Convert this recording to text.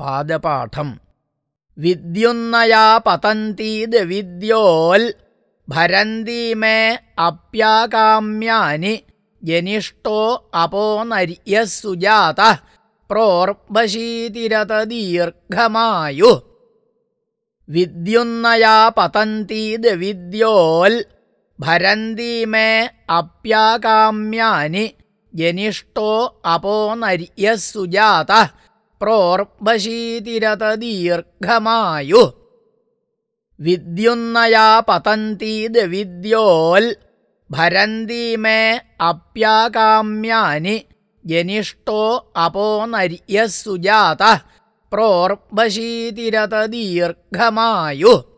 പാദപാഠം. വിദ്യുന്നയാ പതന്തീത് വിദ്യോൽ ഭരന്തീമേ അപ്യാകാമ്യാനി ജനിഷ്ടോ അപോ നര്യസുജാത പ്രോർബശീതിരത ദീർഘമായു. വിദ്യുന്നയാ പതന്തീത് വിദ്യോൽ ഭരന്തീമേ അപ്യാകാമ്യാനി ജനിഷ്ടോ അപോ നര്യസുജാത പ്രോർബശീതിരത ദീർഘമായു. വിദ്യുന്നയാ പതന്തീത് വിദ്യോൽ ഭരന്തി മേ അപ്യാകാമ്യാനി ജനിഷ്ടോ അപോ നര്യസുജാത പ്രോർബശീതിരത ദീർഘമായു.